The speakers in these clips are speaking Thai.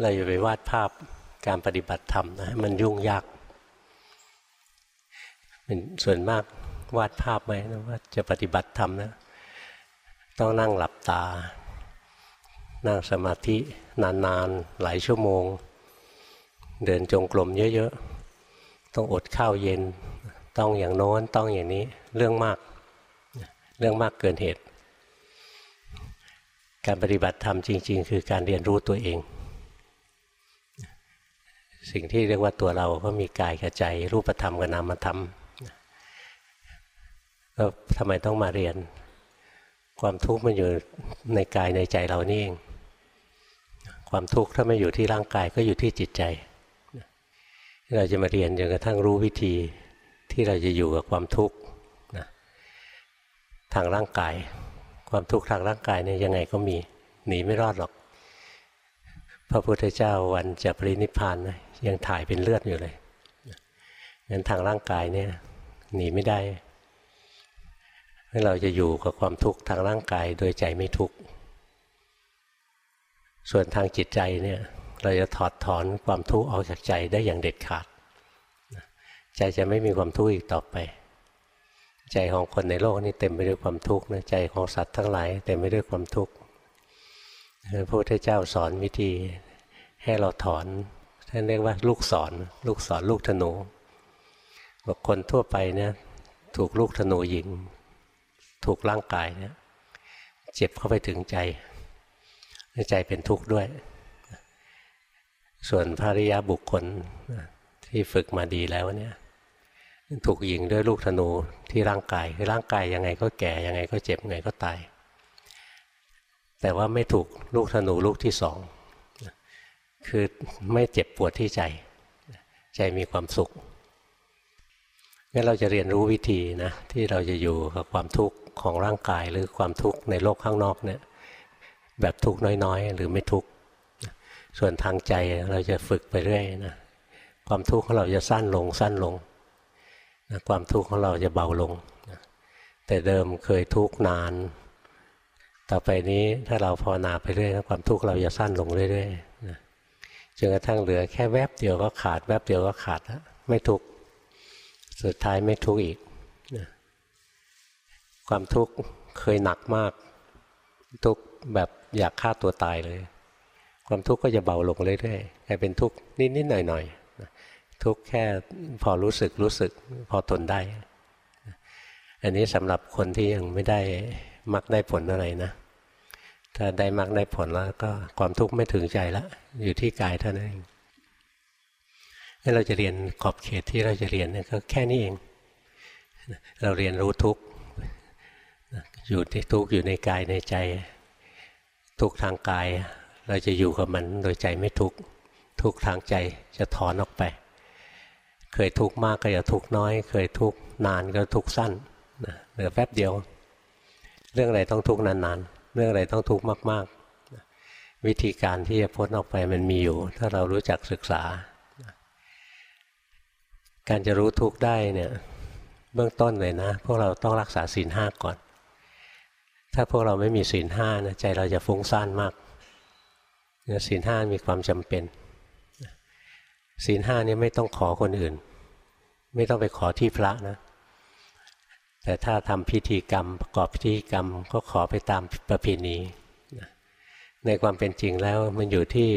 เราอย่าไปวาดภาพการปฏิบัติธรรมนะมันยุ่งยากเป็นส่วนมากวาดภาพไว้นะว่าจะปฏิบัติธรรมนะ ต้องนั่งหลับตา นั่งสมาธินานๆหลายชั่วโมง เดินจงกรมเยอะๆ ต้องอดข้าวเย็น ต้องอย่างโน้นต้องอย่างนี้เรื่องมาก เรื่องมากเกินเหตุ การปฏิบัติธรรมจริง ๆ คือการเรียนรู้ตัวเอง สิ่งที่เรียกว่าตัวเราก็มีกายกับใจ รูปธรรมกับนามธรรมแล้วทำไมต้องมาเรียน ความทุกข์มันอยู่ในกายในใจเรานี่เอง ความทุกข์ถ้าไม่อยู่ที่ร่างกายก็อยู่ที่จิตใจ เราจะมาเรียนจนกระทั่งรู้วิธีที่เราจะอยู่กับความทุกข์ทางร่างกาย ความทุกข์ทางร่างกายเนี่ยยังไงก็มีหนีไม่รอดหรอก พระพุทธเจ้าวันจะปรินิพพานนะ ยังถ่ายเป็นเลือดอยู่เลยงั้นทางร่างกายเนี่ยหนีไม่ได้เราจะอยู่กับความทุกข์ทางร่างกายโดยใจไม่ทุกข์ส่วนทางจิตใจเนี่ยเราจะถอดถอนความทุกข์ออกจากใจได้อย่างเด็ดขาด ใจจะไม่มีความทุกข์อีกต่อไป ใจของคนในโลกนี้เต็มไปด้วยความทุกข์นะใจของสัตว์ทั้งหลายเต็มไปด้วยความทุกข์พระพุทธเจ้าสอนวิธีให้เราถอน ท่านเรียกว่าลูกศรลูกศรลูกธนูบอกคนทั่วไปเนี่ยถูกลูกธนูยิง ถูกร่างกายเนี่ยเจ็บเข้าไปถึงใจ ใจเป็นทุกข์ด้วย ส่วนภริยาบุคคลที่ฝึกมาดีแล้วเนี่ยถูกยิงด้วยลูกธนูที่ร่างกายคือร่างกายยังไงก็แก่ยังไงก็เจ็บยังไงก็ตาย แต่ว่าไม่ถูกลูกธนูลูกที่สอง คือไม่เจ็บปวดที่ใจ ใจมีความสุขงั้นเราจะเรียนรู้วิธีนะที่เราจะอยู่กับความทุกข์ของร่างกายหรือความทุกข์ในโลกข้างนอกเนี่ยแบบทุกข์น้อยๆ หรือไม่ทุกข์ส่วนทางใจเราจะฝึกไปเรื่อยนะความทุกข์ของเราจะสั้นลงสั้นลงนะความทุกข์ของเราจะเบาลงนะแต่เดิมเคยทุกข์นาน ต่อไปนี้ถ้าเราภาวนาไปเรื่อยนะความทุกข์เราจะสั้นลงเรื่อยๆ จนกระทั่งเหลือแค่แวบเดียวก็ขาด แวบเดียวก็ขาดแล้วไม่ทุกข์สุดท้ายไม่ทุกข์อีกนะความทุกข์เคยหนักมาก ทุกข์แบบอยากฆ่าตัวตายเลย ความทุกข์ก็จะเบาลงเรื่อยๆกลายเป็นทุกข์นิดๆหน่อยๆทุกข์แค่พอรู้สึกรู้สึกพอทนได้ อันนี้สำหรับคนที่ยังไม่ได้มักได้ผลอะไรนะ ถ้าได้มักได้ผลแล้วก็ความทุกข์ไม่ถึงใจละอยู่ที่กายเท่านั้นเองให้เราจะเรียนขอบเขตที่เราจะเรียนนี่ก็แค่นี้เอง เราเรียนรู้ทุกข์อยู่ที่ทุกข์อยู่ในกายในใจ ทุกทางกาย เราจะอยู่กับมันโดยใจไม่ทุกข์ทุกทางใจจะถอนออกไป เคยทุกข์มากก็จะทุกข์น้อย เคยทุกข์นานก็ทุกข์สั้นเหลือแป๊บเดียว เรื่องอะไรต้องทุกข์นานๆ เรื่องอะไรต้องทุกข์มากๆ วิธีการที่จะพ้นออกไปมันมีอยู่ ถ้าเรารู้จักศึกษา การจะรู้ทุกข์ได้เนี่ยเบื้องต้นเลยนะ พวกเราต้องรักษาศีลห้าก่อน ถ้าพวกเราไม่มีศีลห้านะใจเราจะฟุ้งซ่านมากศีลห้ามีความจำเป็นศีลห้านี่ไม่ต้องขอคนอื่น ไม่ต้องไปขอที่พระนะ แต่ถ้าทำพิธีกรรม ประกอบพิธีกรรมก็ขอไปตามประเพณีในความเป็นจริงแล้วมันอยู่ที่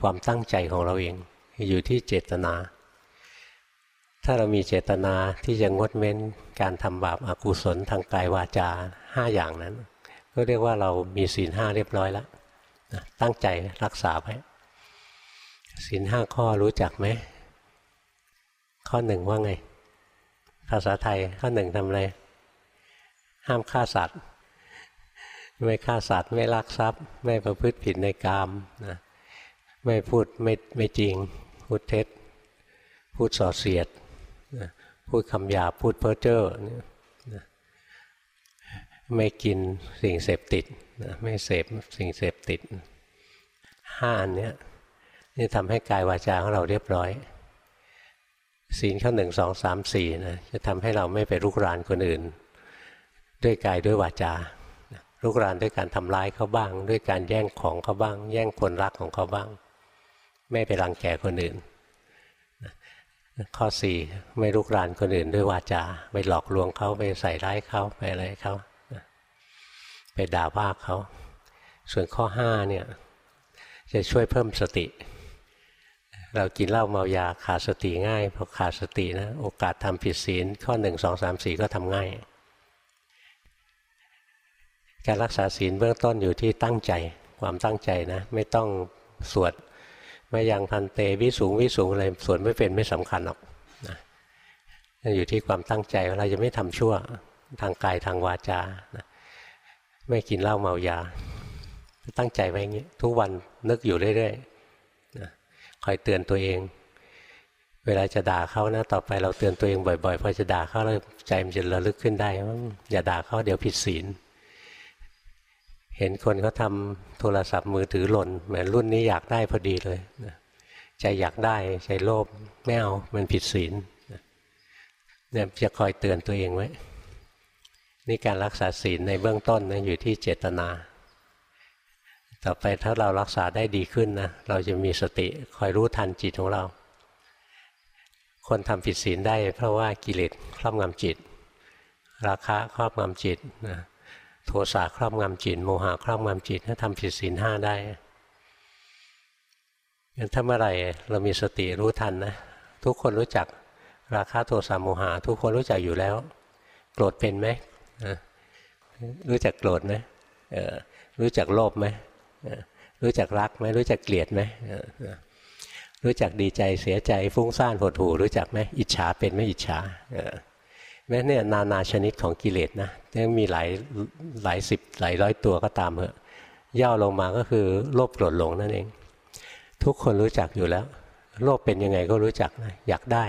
ความตั้งใจของเราเอง อยู่ที่เจตนา ถ้าเรามีเจตนาที่จะงดเว้นการทำบาปอากุศลทางกายวาจาห้าอย่างนั้น ก็เรียกว่าเรามีศีลห้าเรียบร้อยแล้วตั้งใจรักษาไว้ศีลห้าข้อรู้จักไหม ข้อหนึ่งว่าไง ภาษาไทยข้อหนึ่งทำอะไร ห้ามฆ่าสัตว์ ไม่ฆ่าสัตว์ ไม่ลักทรัพย์ ไม่ประพฤติผิดในกามนะไม่พูดไม่ไม่จริง พูดเท็จ พูดส่อเสียดนะพูดคำหยาพูดเพ้อเจ้อนะไม่กินสิ่งเสพติดนะไม่เสพสิ่งเสพติดห้าอันนี้นี่ทำให้กายวาจาของเราเรียบร้อย ศีลข้อหนึ่งสองสามสี่นะจะทำให้เราไม่ไปรุกรานคนอื่น ด้วยกายด้วยวาจารุกรานด้วยการทำร้ายเขาบ้าง ด้วยการแย่งของเขาบ้าง แย่งคนรักของเขาบ้าง ไม่ไปรังแกคนอื่น ข้อสี่ไม่ลุกรานคนอื่นด้วยวาจาไปหลอกลวงเขาไปใส่ร้ายเขาไปอะไรเขาไปด่าว่าเขา ส่วนข้อห้าเนี่ยจะช่วยเพิ่มสติ เรากินเหล้าเมายาขาดสติง่ายพอขาดสตินะโอกาสทำผิดศีลข้อหนึ่งสองสามสี่ก็ทำง่าย การรักษาศีลเบื้องต้นอยู่ที่ตั้งใจความตั้งใจนะ ไม่ต้องสวดไม่ยังพันเตวิสูงวิสูงอะไรสวดไม่เป็นไม่สำคัญหรอกนะอยู่ที่ความตั้งใจว่าเราจะไม่ทำชั่วทางกายทางวาจานะไม่กินเหล้าเมายา ตั้งใจไว้อย่างนี้ทุกวันนึกอยู่เรื่อยๆนะคอยเตือนตัวเอง เวลาจะด่าเขานะ ต่อไปเราเตือนตัวเองบ่อยๆพอจะด่าเขาแล้วใจมันจะระลึกขึ้นได้ว่าอย่าด่าเขาเดี๋ยวผิดศีล เห็นคนเขาทำโทรศัพท์มือถือหล่นแหมรุ่นนี้อยากได้พอดีเลยใจอยากได้ใจโลภไม่เอามันผิดศีลเนี่ยจะคอยเตือนตัวเองไว้นี่การรักษาศีลในเบื้องต้นนะอยู่ที่เจตนา ต่อไปถ้าเรารักษาได้ดีขึ้นนะเราจะมีสติคอยรู้ทันจิตของเรา คนทำผิดศีลได้ เพราะว่ากิเลสครอบงำจิต ราคะครอบงำจิตนะ โทสะครอบงำจิต โมหะครอบงำจิตถ้าทำผิดศีลห้าได้งั้นถ้าเมื่อไหร่เรามีสติรู้ทันนะ ทุกคนรู้จักราคะโทสะโมหะทุกคนรู้จักอยู่แล้ว โกรธเป็นไหมรู้จักโกรธไหมรู้จักโลภไหมรู้จักรักไหมรู้จักเกลียดไหมรู้จักดีใจเสียใจฟุ้งซ่านหดหู่รู้จักไหมอิจฉาเป็นไหมอิจฉา แม้เนี่ยนานาชนิดของกิเลสนะยังมีหลายหลายสิบหลายร้อยตัวก็ตามเหอะย่อลงมาก็คือโลภโกรธหลงนั่นเอง ทุกคนรู้จักอยู่แล้ว โลภเป็นยังไงก็รู้จักนะอยากได้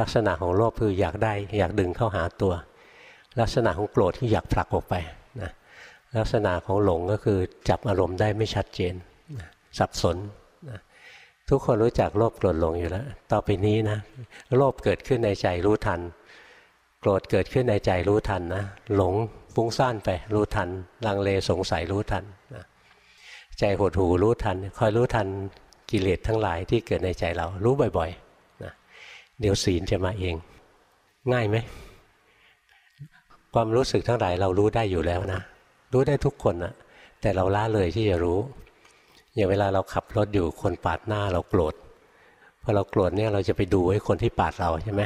ลักษณะของโลภคืออยากได้ อยากดึงเข้าหาตัว ลักษณะของโกรธที่อยากผลักออกไปนะลักษณะของหลงก็คือจับอารมณ์ได้ไม่ชัดเจนนะสับสนนะทุกคนรู้จักโลภโกรธหลงอยู่แล้ว ต่อไปนี้นะโลภเกิดขึ้นในใจรู้ทัน โกรธเกิดขึ้นในใจรู้ทันนะหลงฟุ้งซ่านไปรู้ทัน ลังเลสงสัยรู้ทันนะใจหดหูรู้ทัน คอยรู้ทันกิเลสทั้งหลายที่เกิดในใจเรารู้บ่อยๆนะเดี๋ยวศีลจะมาเอง ง่ายไหมความรู้สึกทั้งหลายเรารู้ได้อยู่แล้วนะ รู้ได้ทุกคนนะแต่เราละเลยที่จะรู้อย่างเวลาเราขับรถอยู่คนปาดหน้าเราโกรธพอเราโกรธเนี่ยเราจะไปดูไอ้คนที่ปาดเราใช่ไหม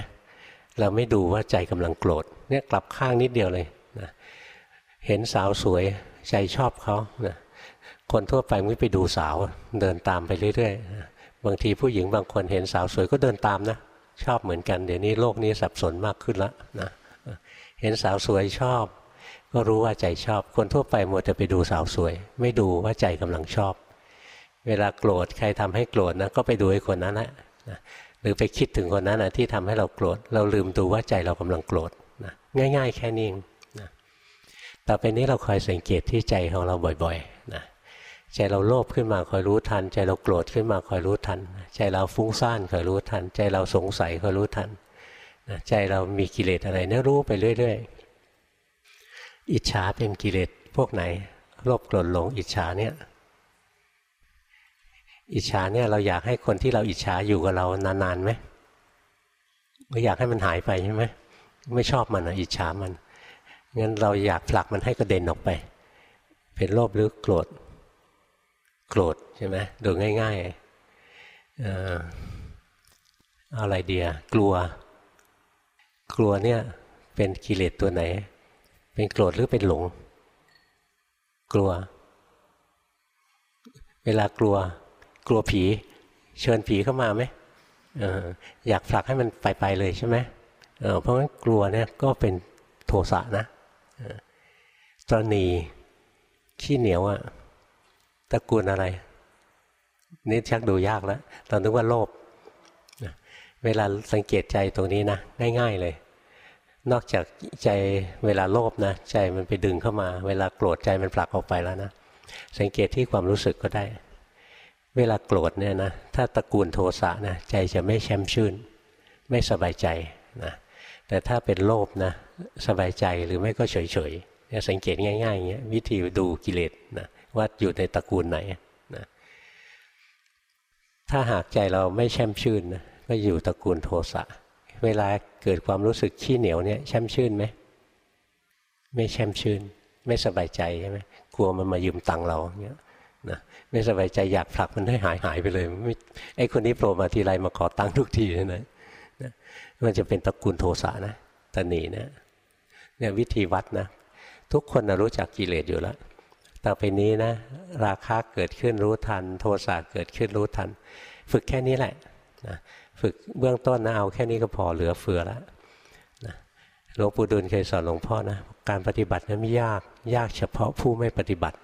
เราไม่ดูว่าใจกำลังโกรธเนี่ยกลับข้างนิดเดียวเลยนะเห็นสาวสวยใจชอบเขานะคนทั่วไปไม่ไปดูสาวเดินตามไปเรื่อยๆนะบางทีผู้หญิงบางคนเห็นสาวสวยก็เดินตามนะ ชอบเหมือนกัน เดี๋ยวนี้โลกนี้สับสนมากขึ้นแล้วนะเห็นสาวสวยชอบ ก็รู้ว่าใจชอบ คนทั่วไปมัวแต่ไปดูสาวสวย ไม่ดูว่าใจกำลังชอบ เวลาโกรธใครทำให้โกรธนะก็ไปดูไอ้คนนั้นแหละ หรือไปคิดถึงคนนั้นนะที่ทำให้เราโกรธเราลืมดูว่าใจเรากำลังโกรธนะง่าย ๆ แค่นี้นะต่อไปนี้เราคอยสังเกตที่ใจของเราบ่อยๆนะใจเราโลภขึ้นมาคอยรู้ทัน ใจเราโกรธขึ้นมาคอยรู้ทัน ใจเราฟุ้งซ่านคอยรู้ทัน ใจเราสงสัยคอยรู้ทันนะใจเรามีกิเลสอะไรเนี่ยรู้ไปเรื่อยๆอิจฉาเป็นกิเลสพวกไหนโลภโกรธหลงอิจฉาเนี่ย อิจฉาเนี่ยเราอยากให้คนที่เราอิจฉาอยู่กับเรานานๆไหมไม่อยากให้มันหายไปใช่ไหมไม่ชอบมันอะอิจฉามันงั้นเราอยากผลักมันให้กระเด็นออกไป เป็นโลภหรือโกรธโกรธใช่ไหมดูง่ายๆเอออะไรเดียกลัว กลัวเนี่ยเป็นกิเลสตัวไหน เป็นโกรธหรือเป็นหลง กลัว เวลากลัว กลัวผี เชิญผีเข้ามาไหมอยากผลักให้มันไปไปเลยใช่ไหมเเพราะงั้นกลัวเนี่ยก็เป็นโทสะนะตรณีขี้เหนียวอะตระกูลอะไร นี่ชักดูยากแล้วตอนนึกว่าโลภเวลาสังเกตใจตรงนี้นะง่ายๆเลย นอกจากใจเวลาโลภนะใจมันไปดึงเข้ามา เวลาโกรธใจมันผลักออกไปแล้วนะสังเกตที่ความรู้สึกก็ได้ เวลาโกรธเนี่ยนะถ้าตระกูลโทสะนะใจจะไม่แช่มชื่น ไม่สบายใจนะแต่ถ้าเป็นโลภนะสบายใจหรือไม่ก็เฉยเฉยสังเกตง่ายๆอย่างเงี้ยวิธีดูกิเลสนะว่าอยู่ในตระกูลไหนนะถ้าหากใจเราไม่แช่มชื่นนะก็อยู่ตระกูลโทสะเวลาเกิดความรู้สึกขี้เหนียวเนี่ยแช่มชื่นไหมไม่แช่มชื่น ไม่สบายใจใช่ไหมกลัวมันมายืมตังเราเนี่ย ไม่สบายใจอยากผลักมันให้หายหายไปเลยไไอ้คนนี้โผล่มาทีไรมาขอตังค์ทุกทีเลยนะมันจะเป็นตระกูลโทสะนะตนีนะเนี่ยวิธีวัดนะทุกคนนะรู้จักกิเลสอยู่แล้วต่อไปนี้นะราคะเกิดขึ้นรู้ทัน โทสะเกิดขึ้นรู้ทัน ฝึกแค่นี้แหละนะฝึกเบื้องต้นนะเอาแค่นี้ก็พอเหลือเฟือแล้วนะหลวงปู่ดูลเคยสอนหลวงพ่อนะการปฏิบัตินั้นไม่ยากยากเฉพาะผู้ไม่ปฏิบัติ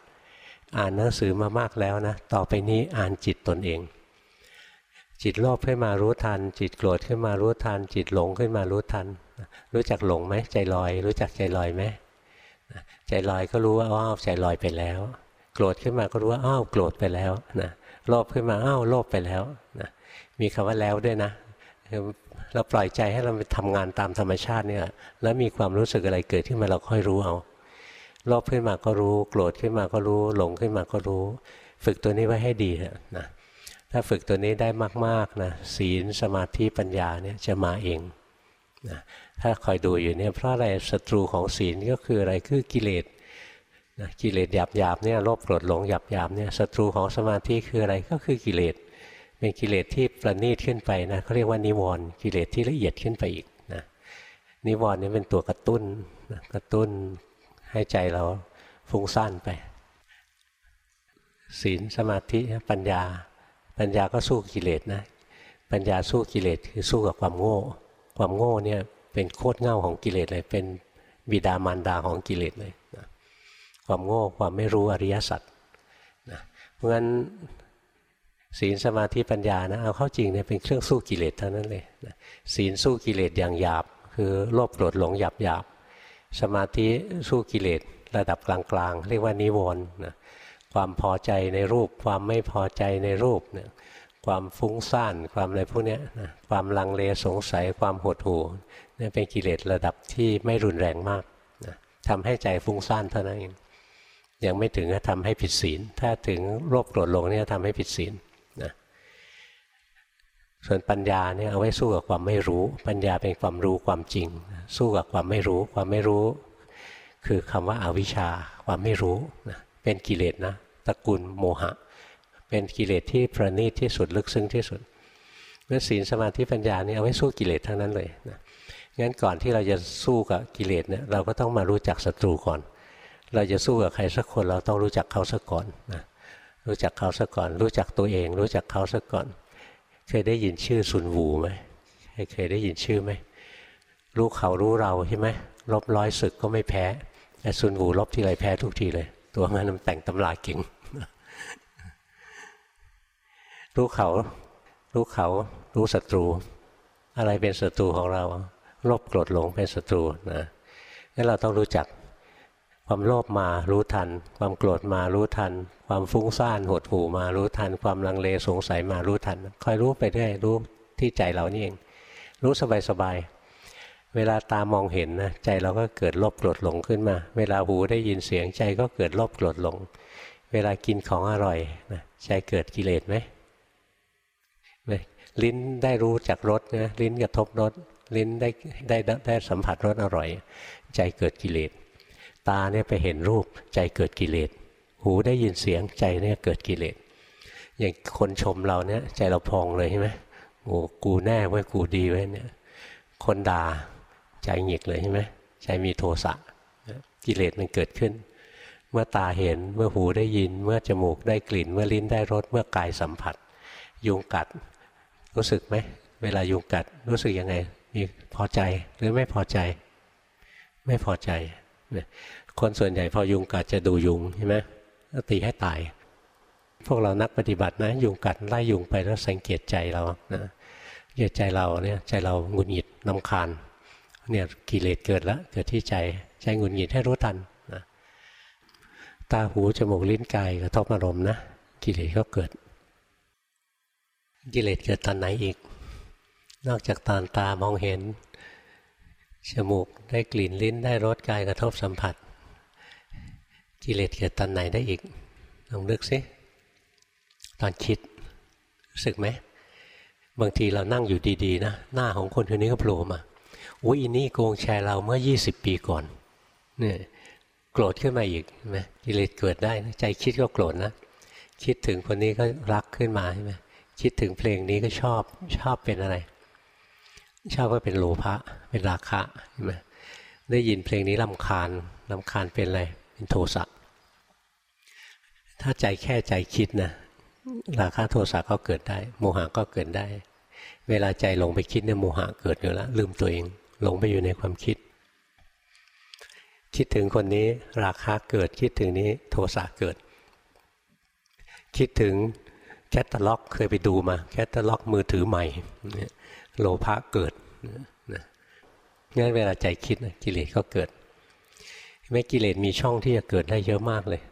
อ่านหนังสือมามากแล้วนะ ต่อไปนี้อ่านจิตตนเอง จิตโลภขึ้นมารู้ทัน จิตโกรธขึ้นมารู้ทัน จิตหลงขึ้นมารู้ทัน รู้จักหลงไหมใจลอย รู้จักใจลอยไหมใจลอยก็รู้ว่าอ้าวใจลอยไปแล้ว โกรธขึ้นมาก็รู้ว่าอ้าวโกรธไปแล้วนะโลภขึ้นมาอ้าวโลภไปแล้วนะมีคำว่าแล้วด้วยนะเราปล่อยใจให้เราไปทำงานตามธรรมชาติเนี่ยแล้วมีความรู้สึกอะไรเกิดขึ้นมาเราค่อยรู้เอา โลภขึ้นมาก็รู้ โกรธขึ้นมาก็รู้ หลงขึ้นมาก็รู้ ฝึกตัวนี้ไว้ให้ดีนะถ้าฝึกตัวนี้ได้มากๆนะศีลสมาธิปัญญาเนี่ยจะมาเองนะถ้าคอยดูอยู่เนี่ยเพราะอะไรศัตรูของศีลก็คืออะไรคือกิเลสนะกิเลสหยาบหยาบเนี่ยโลภโกรธหลงหยาบหยาบเนี่ยศัตรูของสมาธิคืออะไรก็คือกิเลสเป็นกิเลสที่ประณีตขึ้นไปนะเขาเรียกว่านิวรณ์กิเลสที่ละเอียดขึ้นไปอีกนะนิวรณ์นี่เป็นตัวกระตุ้นนะกระตุ้น ให้ใจเราฟุ้งซ่านไปศีลสมาธิปัญญา ปัญญาก็สู้กิเลสนะ ปัญญาสู้กิเลสคือสู้กับความโง่ ความโง่เนี่ยเป็นโคตรเง่าของกิเลสเลย เป็นบิดามารดาของกิเลสเลยนะความโง่ความไม่รู้อริยสัจนะเพราะฉะนั้นศีลสมาธิปัญญานะเอาเข้าจริงเนี่ยเป็นเครื่องสู้กิเลสเท่านั้นเลยนะศีลสู้กิเลสอย่างหยาบ คือโลภโกรธหลงหยาบหยาบ สมาธิสู้กิเลสระดับกลางๆ เรียกว่านิวรณ์นะความพอใจในรูป ความไม่พอใจในรูปเนี่ยความฟุ้งซ่านความอะไรพวกนี้นะความลังเลสงสัยความหดหู่นี่เป็นกิเลสระดับที่ไม่รุนแรงมากนะทำให้ใจฟุ้งซ่านเท่านั้นเองยังไม่ถึงจะทำให้ผิดศีล ถ้าถึงโรคโกรธลงนี่ทำให้ผิดศีล ส่วนปัญญาเนี่ยเอาไว้สู้กับความไม่รู้ ปัญญาเป็นความรู้ความจริง สู้กับความไม่รู้ ความไม่รู้ คือคำว่าอาวิชชา ความไม่รู้นะเป็นกิเลสนะตระกูลโมหะ เป็นกิเลสที่ประณีตที่สุดลึกซึ้งที่สุดเมื่อศีลสมาธิปัญญานี่เอาไว้สู้กิเลสทั้งนั้นเลยนะงั้นก่อนที่เราจะสู้กับกิเลสเนี่ยเราก็ต้องมารู้จักศัตรูก่อน เราจะสู้กับใครสักคนเราต้องรู้จักเขาสักก่อนนะรู้จักเขาสักก่อน รู้จักตัวเอง รู้จักเขาสักก่อน เคยได้ยินชื่อซุนวูไหมเคยได้ยินชื่อไหมรู้เขารู้เราใช่ไหมลบร้อยศึกก็ไม่แพ้แต่ซุนวูลบที่ไรแพ้ทุกทีเลย ตัวงั้นมันแต่งตำราเก่งรู้เขารู้เขารู้ศัตรู อะไรเป็นศัตรูของเราโลภโกรธหลงเป็นศัตรูนะงั้นเราต้องรู้จัก ความโลภมารู้ทัน ความโกรธมารู้ทัน ความฟุ้งซ่านหดหู่มารู้ทัน ความลังเลสงสัยมารู้ทันคอยรู้ไปเรื่อยรู้ที่ใจเรานี่เอง รู้สบายๆเวลาตามองเห็นนะใจเราก็เกิดโลภโกรธหลงขึ้นมา เวลาหูได้ยินเสียงใจก็เกิดโลภโกรธหลง เวลากินของอร่อยนะใจเกิดกิเลสไหมลิ้นได้รู้จากรสนะลิ้นกระทบรสลิ้นได้ได้ได้สัมผัสรสอร่อย ใจเกิดกิเลส ตาเนี่ยไปเห็นรูปใจเกิดกิเลส หูได้ยินเสียงใจเนี่ยเกิดกิเลส อย่างคนชมเราเนี่ยใจเราพองเลยใช่ไหมโอ้กูแน่ไว้กูดีไว้เนี่ย คนด่าใจหงิกเลยใช่ไหมใจมีโทสะกิเลสมันเกิดขึ้น เมื่อตาเห็นเมื่อหูได้ยิน เมื่อจมูกได้กลิ่น เมื่อลิ้นได้รสเมื่อกายสัมผัส ยุงกัดรู้สึกไหมเวลายุงกัดรู้สึกยังไง มีพอใจหรือไม่พอใจ ไม่พอใจ คนส่วนใหญ่พอยุงกัดจะดูยุงใช่ไหมตีให้ตาย พวกเรานักปฏิบัตินะ ยุงกัดไล่ยุงไปแล้วสังเกตใจเรานะเกตใจเราเนี่ยใจเราหงุดหงิดนำคาญเนี่ยกิเลสเกิดแล้วเกิดที่ใจใจหงุดหงิดให้รู้ทันนะตาหูจมูกลิ้นกายกระทบอารมณ์นะกิเลสก็เกิด กิเลสเกิดตอนไหนอีก นอกจากตอนตามองเห็น จมูกได้กลิ่นลิ้นได้รสกายกระทบสัมผัส กิเลสเกิดตอนไหนได้อีกลองนึกซิตอนคิดรู้สึกไหมบางทีเรานั่งอยู่ดีๆนะหน้าของคนคนนี้ก็โผล่มาอุ้ยอินี่โกงแชร์เราเมื่อ 20 ปีก่อนเนี่ยโกรธขึ้นมาอีกใช่ไหมกิเลสเกิดได้นะใจคิดก็โกรธนะคิดถึงคนนี้ก็รักขึ้นมาใช่ไหมคิดถึงเพลงนี้ก็ชอบชอบเป็นอะไร ชอบก็เป็นโลภะเป็นราคะใช่ไหมได้ยินเพลงนี้ลำคาญลำคาญเป็นอะไรเป็นโทสะถ้าใจแค่ใจคิดนะราคะโทสะก็เกิดได้ โมหะก็เกิดได้ เวลาใจลงไปคิดเนี่ยโมหะเกิดอยู่แล้วลืมตัวเองหลงไปอยู่ในความคิด คิดถึงคนนี้ราคะเกิดคิดถึงนี้โทสะเกิด คิดถึงแคตตาล็อกเคยไปดูมา แคตตาล็อกมือถือใหม่ โลภะเกิดนะงั้นเวลาใจคิดกิเลสก็เกิดไม่กิเลสมีช่องที่จะเกิดได้เยอะมากเลย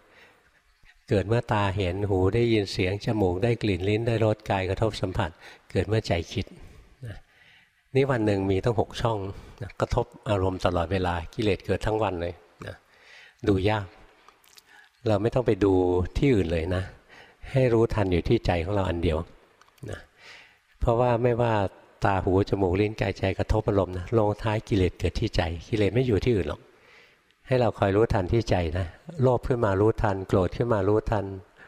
เกิดเมื่อตาเห็นหูได้ยินเสียงจมูกได้กลิ่นลิ้นได้รสกายกระทบสัมผัส เกิดเมื่อใจคิดนี่วันหนึ่งมีตั้งหกช่องกระทบอารมณ์ตลอดเวลากิเลสเกิดทั้งวันเลยนะดูยาก เราไม่ต้องไปดูที่อื่นเลยนะ ให้รู้ทันอยู่ที่ใจของเราอันเดียวนะเพราะว่าไม่ว่า ตาหูจมูกลิ้นกายใจกระทบอารมณ์นะลงท้ายกิเลสเกิดที่ใจ กิเลสไม่อยู่ที่อื่นหรอก ให้เราคอยรู้ทันที่ใจนะโลภขึ้นมารู้ทัน โกรธขึ้นมารู้ทัน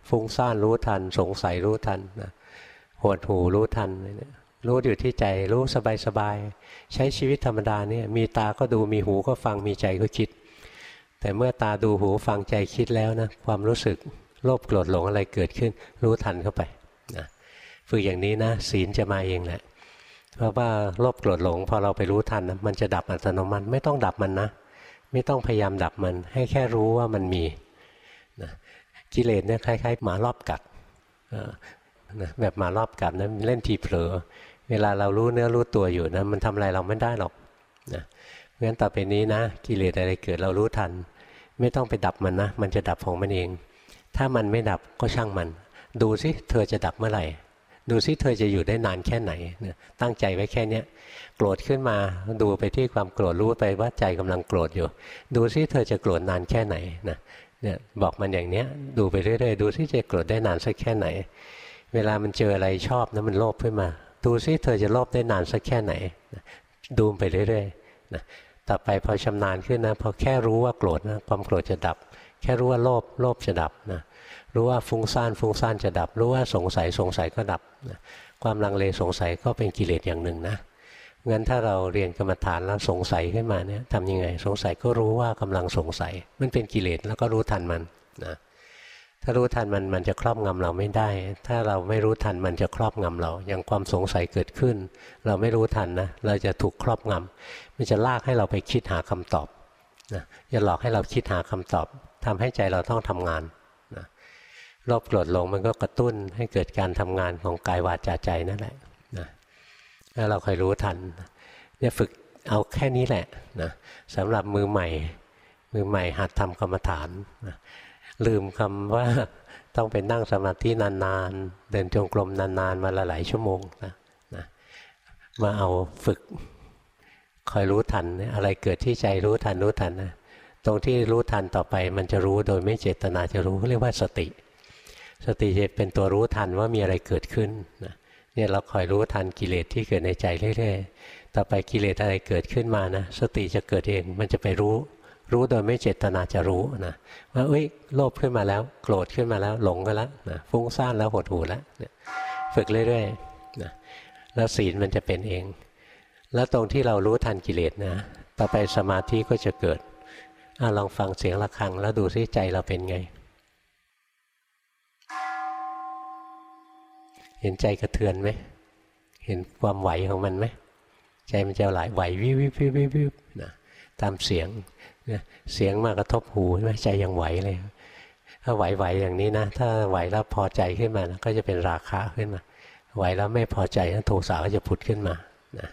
ฟุ้งซ่านรู้ทัน สงสัยรู้ทันนะหดหูรู้ทันเนี่ยรู้อยู่ที่ใจรู้สบายๆใช้ชีวิตธรรมดาเนี่ยมีตาก็ดูมีหูก็ฟังมีใจก็คิด แต่เมื่อตาดูหูฟังใจคิดแล้วนะความรู้สึกโลภโกรธหลงอะไรเกิดขึ้น รู้ทันเข้าไปนะฝึกอย่างนี้นะศีลจะมาเองแหละ เพราะว่าโลภโกรธหลงพอเราไปรู้ทันนะมันจะดับอัตโนมัติไม่ต้องดับมันนะ ไม่ต้องพยายามดับมัน ให้แค่รู้ว่ามันมีนะกิเลสเนี่ยคล้ายๆ หมารอบกัดนะแบบหมารอบกัดนะเล่นทีเผลอ เวลาเรารู้เนื้อรู้ตัวอยู่นะมันทำอะไรเราไม่ได้หรอกนะเพราะฉะนั้นต่อไปนี้นะ กิเลสอะไรเกิดเรารู้ทัน ไม่ต้องไปดับมันนะ มันจะดับของมันเอง ถ้ามันไม่ดับก็ช่างมัน ดูสิเธอจะดับเมื่อไหร่ ดูสิเธอจะอยู่ได้นานแค่ไหนนะตั้งใจไว้แค่นี้โกรธขึ้นมาดูไปที่ความโกรธรู้ไปว่าใจกำลังโกรธอยู่ ดูซิเธอจะโกรธนานแค่ไหนนะเนี่ยบอกมันอย่างเนี้ยดูไปเรื่อยๆ ดูซิจะโกรธได้นานสักแค่ไหน เวลามันเจออะไรชอบนะมันโลภขึ้นมา ดูซิเธอจะโลภได้นานสักแค่ไหนดูไปเรื่อยๆนะต่อไปพอชำนาญขึ้นนะพอแค่รู้ว่าโกรธนะความโกรธจะดับ แค่รู้ว่าโลภโลภจะดับนะ รู้ว่าฟุ้งซ่านฟุ้งซ่านจะดับ รู้ว่าสงสัยสงสัยก็ดับนะความลังเลสงสัยก็เป็นกิเลสอย่างหนึ่งนะงั้นถ้าเราเรียนกรรมฐานแล้วสงสัยขึ้นมาเนี่ยทำยังไงสงสัยก็รู้ว่ากำลังสงสัย มันเป็นกิเลสแล้วก็รู้ทันมันนะถ้ารู้ทันมันมันจะครอบงำเราไม่ได้ ถ้าเราไม่รู้ทันมันจะครอบงำเรา อย่างความสงสัยเกิดขึ้น เราไม่รู้ทันนะเราจะถูกครอบงำมันจะลากให้เราไปคิดหาคำตอบนะจะหลอกให้เราคิดหาคำตอบทำให้ใจเราต้องทำงาน นะรอบโกรธลงมันก็กระตุ้นให้เกิดการทำงานของกายวาจาใจนั่นแหละนะถ้าเราคอยรู้ทันเนี่ยฝึกเอาแค่นี้แหละนะสำหรับมือใหม่ มือใหม่หัดทำกรรมฐานนะลืมคำว่าต้องไปนั่งสมาธินานๆ เดินจงกรมนานๆมาละหลายชั่วโมงนะนะมาเอาฝึกคอยรู้ทัน อะไรเกิดที่ใจรู้ทันรู้ทันนะตรงที่รู้ทันต่อไปมันจะรู้โดยไม่เจตนาจะรู้เรียกว่าสติ สติจะเป็นตัวรู้ทันว่ามีอะไรเกิดขึ้นนะเนี่ยเราคอยรู้ทันกิเลสที่เกิดในใจเรื่อยๆ ต่อไปกิเลสอะไรเกิดขึ้นมานะ สติจะเกิดเอง มันจะไปรู้ รู้โดยไม่เจตนาจะรู้นะว่าเอ้ยโลภขึ้นมาแล้ว โกรธขึ้นมาแล้ว หลงก็แล้วนะฟุ้งซ่านแล้วหดหู่แล้วฝึกเรื่อยๆนะแล้วศีลมันจะเป็นเอง แล้วตรงที่เรารู้ทันกิเลสนะ ต่อไปสมาธิก็จะเกิดอลองฟังเสียงะระฆังแล้วดูซิใจเราเป็นไง เห็นใจกระเทือนไหมเห็นความไหวของมันไหมใจมันจะไหลไหววิววิววิววิวนะตามเสียงเสียงมากระทบหูใช่ไหมใจยังไหวเลย ถ้าไหวๆอย่างนี้นะ ถ้าไหวแล้วพอใจขึ้นมานะก็จะเป็นราคะขึ้นมา ไหวแล้วไม่พอใจนะโทสะก็จะผุดขึ้นมานะ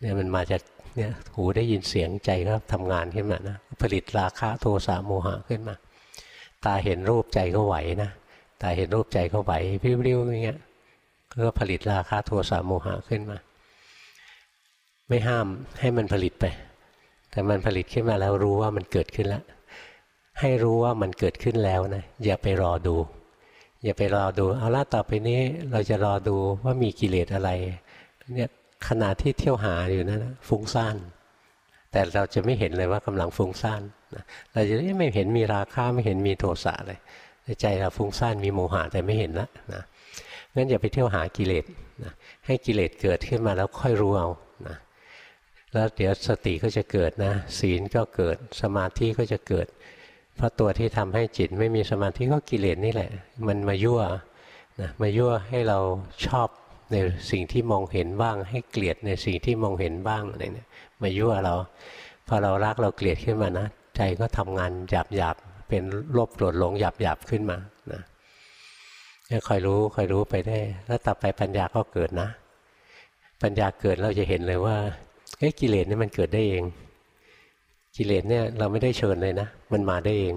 เนี่ยมันมาจากเนี่ยหูได้ยินเสียงใจก็ทำงานขึ้นมานะผลิตราคะโทสะโมหะขึ้นมา ตาเห็นรูปใจก็ไหวนะตาเห็นรูปใจก็ไหวริ้วๆอย่างเงี้ย ก็ผลิตราคะโทสะโมหะขึ้นมา ไม่ห้ามให้มันผลิตไป แต่มันผลิตขึ้นมาแล้วรู้ว่ามันเกิดขึ้นแล้ว ให้รู้ว่ามันเกิดขึ้นแล้วนะอย่าไปรอดู อย่าไปรอดู เอาละต่อไปนี้เราจะรอดูว่ามีกิเลสอะไรเนี่ยขณะที่เที่ยวหาอยู่นั้นฟุ้งซ่านแต่เราจะไม่เห็นเลยว่ากำลังฟุ้งซ่านเราจะไม่เห็นมีราคาไม่เห็นมีโทสะเลยใจเราฟุ้งซ่านมีโมหะแต่ไม่เห็นละนะ งั้นอย่าไปเที่ยวหากิเลสนะให้กิเลสเกิดขึ้นมาแล้วค่อยรู้เอานะแล้วเดี๋ยวสติก็จะเกิดนะ ศีลก็เกิดสมาธิก็จะเกิด เพราะตัวที่ทำให้จิตไม่มีสมาธิก็กิเลสนี่แหละ มันมายั่วนะมายั่วให้เราชอบในสิ่งที่มองเห็นบ้าง ให้เกลียดในสิ่งที่มองเห็นบ้างอะไรเนี่ยมายั่วเราพอเรารักเราเกลียดขึ้นมานะ ใจก็ทำงานหยาบหยาบเป็นโลภโกรธหลงหยาบหยาบขึ้นมา นะคอยรู้คอยรู้ไปได้ แล้วต่อไปปัญญาก็เกิดนะ ปัญญาเกิดเราจะเห็นเลยว่าเอ้กิเลสนี่มันเกิดได้เอง กิเลสเนี่ยเราไม่ได้เชิญเลยนะ มันมาได้เอง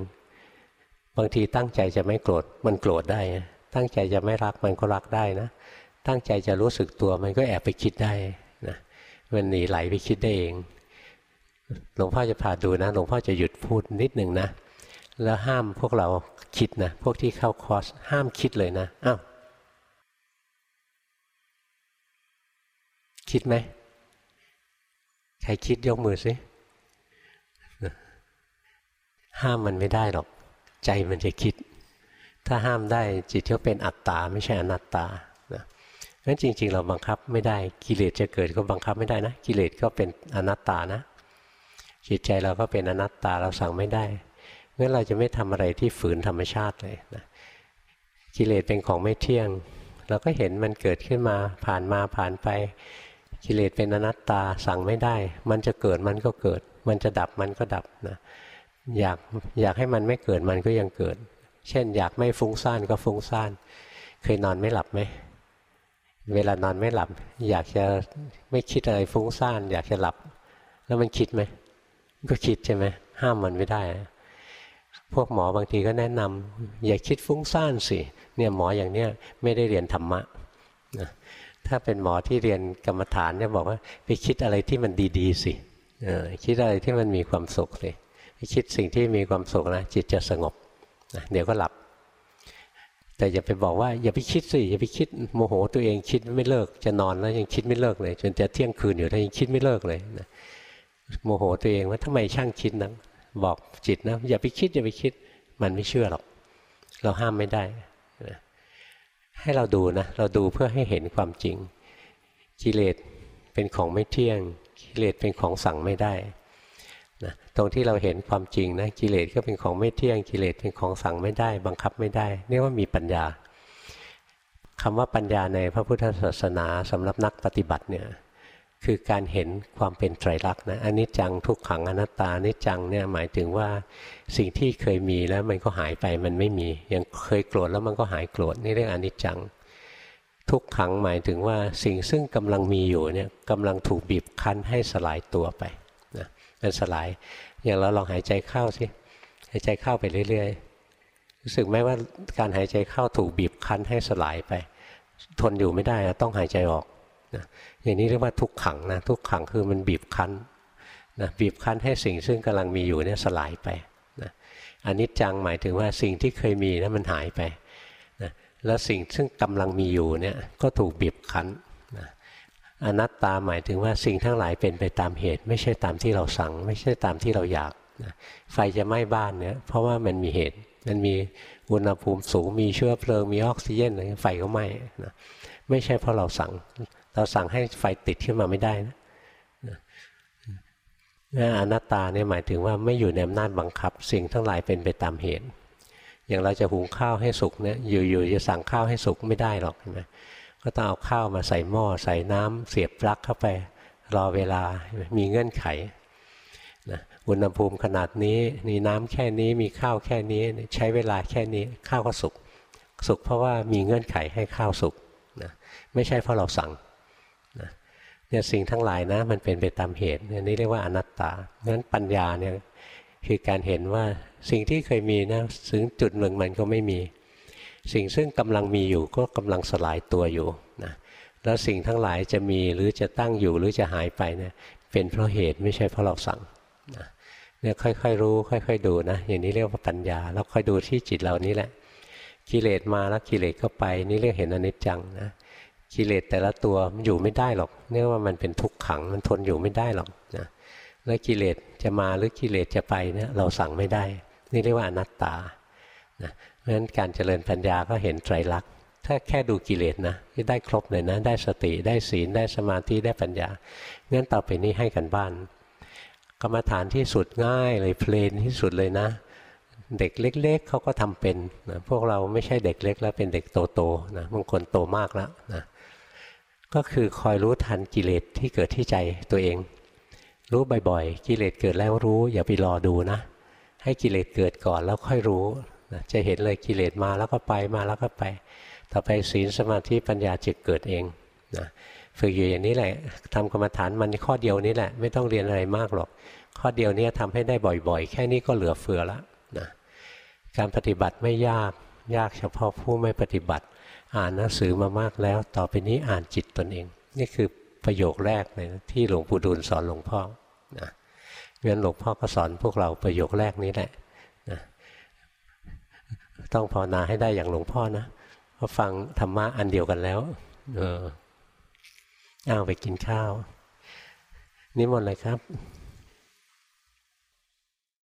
บางทีตั้งใจจะไม่โกรธมันโกรธได้ ตั้งใจจะไม่รักมันก็รักได้นะ ตั้งใจจะรู้สึกตัวมันก็แอบไปคิดได้นะมันหนีไหลไปคิดได้เอง หลวงพ่อจะพาดูนะ หลวงพ่อจะหยุดพูดนิดหนึ่งนะ แล้วห้ามพวกเราคิดนะพวกที่เข้าคอร์สห้ามคิดเลยนะอ้าวคิดไหมใครคิดยกมือสิห้ามมันไม่ได้หรอก ใจมันจะคิด ถ้าห้ามได้จิตก็เป็นอัตตาไม่ใช่อนัตตานะงั้นจริง ๆ เราบังคับไม่ได้กิเลสจะเกิดก็บังคับไม่ได้นะกิเลสก็เป็นอนัตตานะ จิตใจเราก็เป็นอนัตตาเราสั่งไม่ได้ งั้นเราจะไม่ทำอะไรที่ฝืนธรรมชาติเลยนะกิเลสเป็นของไม่เที่ยง เราก็เห็นมันเกิดขึ้นมาผ่านมาผ่านไป กิเลสเป็นอนัตตาสั่งไม่ได้ มันจะเกิดมันก็เกิด มันจะดับมันก็ดับนะอยากอยากให้มันไม่เกิดมันก็ยังเกิด เช่น อยากไม่ฟุ้งซ่านก็ฟุ้งซ่าน เคยนอนไม่หลับไหมเวลานอนไม่หลับ อยากจะไม่คิดอะไรฟุ้งซ่าน อยากจะหลับ แล้วมันคิดไหมก็คิดใช่ไหมห้ามมันไม่ได้ พวกหมอบางทีก็แนะนำอย่าคิดฟุ้งซ่านสิเนี่ยหมออย่างเนี้ยไม่ได้เรียนธรรมะนะถ้าเป็นหมอที่เรียนกรรมฐานเนี่ยบอกว่าไปคิดอะไรที่มันดีๆสิคิดอะไรที่มันมีความสุขเลยไปคิดสิ่งที่มีความสุขนะจิตจะสงบนะเดี๋ยวก็หลับ แต่อย่าไปบอกว่าอย่าไปคิดสิอย่าไปคิดโมโหตัวเองคิดไม่เลิกจะนอนแล้วยังคิดไม่เลิกเลย จนจะเที่ยงคืนอยู่แล้วยังคิดไม่เลิกเลยนะโมโหตัวเองว่าทำไมช่างคิดนะ บอกจิตนะอย่าไปคิดอย่าไปคิดมันไม่เชื่อหรอก เราห้ามไม่ได้ให้เราดูนะ เราดูเพื่อให้เห็นความจริง กิเลสเป็นของไม่เที่ยง กิเลสเป็นของสั่งไม่ได้นะตรงที่เราเห็นความจริงนะกิเลสก็เป็นของไม่เที่ยงกิเลสเป็นของสั่งไม่ได้ บังคับไม่ได้เรียกว่ามีปัญญาคำว่าปัญญาในพระพุทธศาสนาสำหรับนักปฏิบัติเนี่ย คือการเห็นความเป็นไตรลักษณ์นะอันนี้จังทุกขังอนัตตานิจังเนี่ยหมายถึงว่าสิ่งที่เคยมีแล้วมันก็หายไปมันไม่มียังเคยโกรธแล้วมันก็หายโกรธนี่เรียกอนิจจัง ทุกขังหมายถึงว่าสิ่งซึ่งกำลังมีอยู่เนี่ยกำลังถูกบีบคั้นให้สลายตัวไปนะมันสลาย อย่างเราลองหายใจเข้าสิหายใจเข้าไปเรื่อยๆรู้สึกไหมว่าการหายใจเข้าถูกบีบคั้นให้สลายไป ทนอยู่ไม่ได้ต้องหายใจออกนะ อย่างนี้เรียกว่าทุกขังนะทุกขังคือมันบีบคั้นนะบีบคั้นให้สิ่งซึ่งกำลังมีอยู่เนี่ยสลายไปนะอันนี้จังหมายถึงว่าสิ่งที่เคยมีนะมันหายไปนะแล้วสิ่งซึ่งกำลังมีอยู่เนี่ยก็ถูกบีบคั้นนะอนัตตาหมายถึงว่าสิ่งทั้งหลายเป็นไปตามเหตุ ไม่ใช่ตามที่เราสั่ง ไม่ใช่ตามที่เราอยากนะไฟจะไหม้บ้านเนี่ยเพราะว่ามันมีเหตุ มันมีอุณหภูมิสูงมีเชื้อเพลิงมีออกซิเจนอะไรไฟก็ไหม้นะไม่ใช่เพราะเราสั่ง เราสั่งให้ไฟติดขึ้นมาไม่ได้นะนะอนัตตาเนี่ยหมายถึงว่าไม่อยู่ในอำนาจบังคับ สิ่งทั้งหลายเป็นไปตามเหตุ อย่างเราจะหุงข้าวให้สุกเนี่ยอยู่ๆจะสั่งข้าวให้สุกไม่ได้หรอกใช่ไหมก็ต้องเอาข้าวมาใส่หม้อใส่น้ำเสียบปลั๊กเข้าไปรอเวลามีเงื่อนไขนะอุณหภูมิขนาดนี้มีน้ำแค่นี้มีข้าวแค่นี้ใช้เวลาแค่นี้ข้าวก็สุกสุกเพราะว่ามีเงื่อนไขให้ข้าวสุกนะไม่ใช่เพราะเราสั่ง เนี่ยสิ่งทั้งหลายนะ มันเป็นไปตามเหตุอันี่เรียกว่าอนัตตาเพราะฉะนั้นปัญญาเนี่ยคือการเห็นว่าสิ่งที่เคยมีนะถึงจุดหนึ่งมันก็ไม่มี สิ่งซึ่งกำลังมีอยู่ก็กำลังสลายตัวอยู่นะแล้วสิ่งทั้งหลายจะมีหรือจะตั้งอยู่หรือจะหายไปเนี่ยเป็นเพราะเหตุไม่ใช่เพราะเราสั่งนะเนี่ยค่อยๆรู้ ค่อย ๆ ดูนะอย่างนี้เรียกว่าปัญญา แล้วค่อยดูที่จิตเรานี้แหละ กิเลสมาแล้วกิเลสก็ไป นี่เรียกเห็นอนิจจังนะ กิเลสแต่ละตัวมันอยู่ไม่ได้หรอกเนื่องว่ามันเป็นทุกขังมันทนอยู่ไม่ได้หรอกนะแล้วกิเลสจะมาหรือกิเลสจะไปเนี่ยเราสั่งไม่ได้ นี่เรียกว่าอนัตตานะเพราะฉะนั้นการเจริญปัญญาก็เห็นไตรลักษณ์ถ้าแค่ดูกิเลสนะที่ได้ครบเลยนะ ได้สติได้ศีลได้สมาธิได้ปัญญางั้นต่อไปนี้ให้กันบ้าน กรรมฐานที่สุดง่ายเลยเพลนที่สุดเลยนะ เด็กเล็ก ๆเขาก็ทำเป็นนะพวกเราไม่ใช่เด็กเล็กแล้วเป็นเด็กโตๆนะบางคนโตมากแล้วนะ ก็คือคอยรู้ทันกิเลสที่เกิดที่ใจตัวเอง รู้บ่อยๆ กิเลสเกิดแล้วรู้อย่าไปรอดูนะ ให้กิเลสเกิดก่อนแล้วค่อยรู้นะจะเห็นเลยกิเลสมาแล้วก็ไปมาแล้วก็ไป ต่อไปศีลสมาธิปัญญาจะเกิดเองนะฝึกอยู่อย่างนี้แหละทำกรรมฐานมันข้อเดียวนี้แหละ ไม่ต้องเรียนอะไรมากหรอก ข้อเดียวนี้ทำให้ได้บ่อยๆ แค่นี้ก็เหลือเฟือแล้วนะการปฏิบัติไม่ยากยากเฉพาะผู้ไม่ปฏิบัติ อ่านหนังสือมามากแล้ว ต่อไปนี้อ่านจิตตนเอง นี่คือประโยคแรกเลยนะที่หลวงปู่ดูลสอนหลวงพ่อนะงั้นหลวงพ่อก็สอนพวกเราประโยคแรกนี้แหละนะต้องภาวนาให้ได้อย่างหลวงพ่อนะเพราะฟังธรรมะอันเดียวกันแล้ว เอออ้าวไปกินข้าว นิมนต์เลยครับ